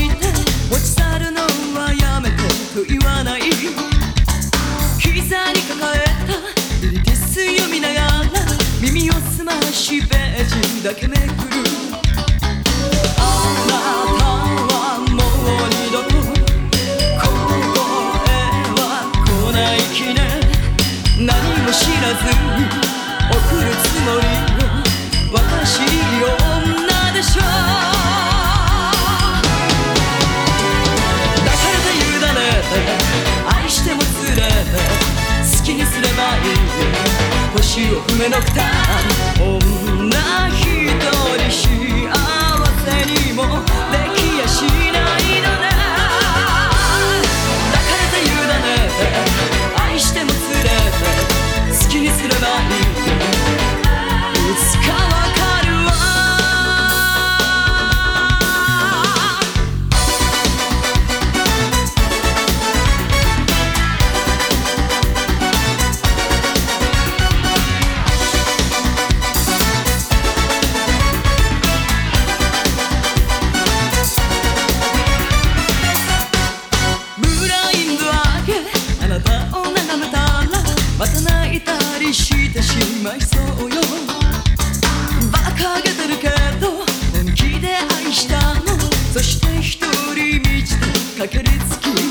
して持ち去るのはやめてと言わない膝に抱えたリティス読みながら耳を澄ましページだけめくるあなた。はもう二度とここへは来ないきね何も知らずに送るつもりりしてしまいそうよ。馬鹿げてるけど本気で愛したの。そして一人道で駆けりつき。